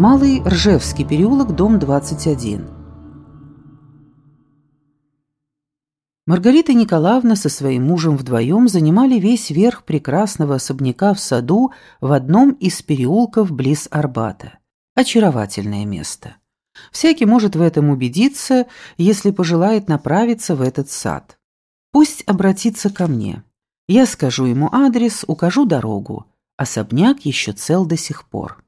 Малый Ржевский переулок, дом 21. Маргарита Николаевна со своим мужем вдвоем занимали весь верх прекрасного особняка в саду в одном из переулков близ Арбата. Очаровательное место. Всякий может в этом убедиться, если пожелает направиться в этот сад. Пусть обратится ко мне. Я скажу ему адрес, укажу дорогу. Особняк еще цел до сих пор.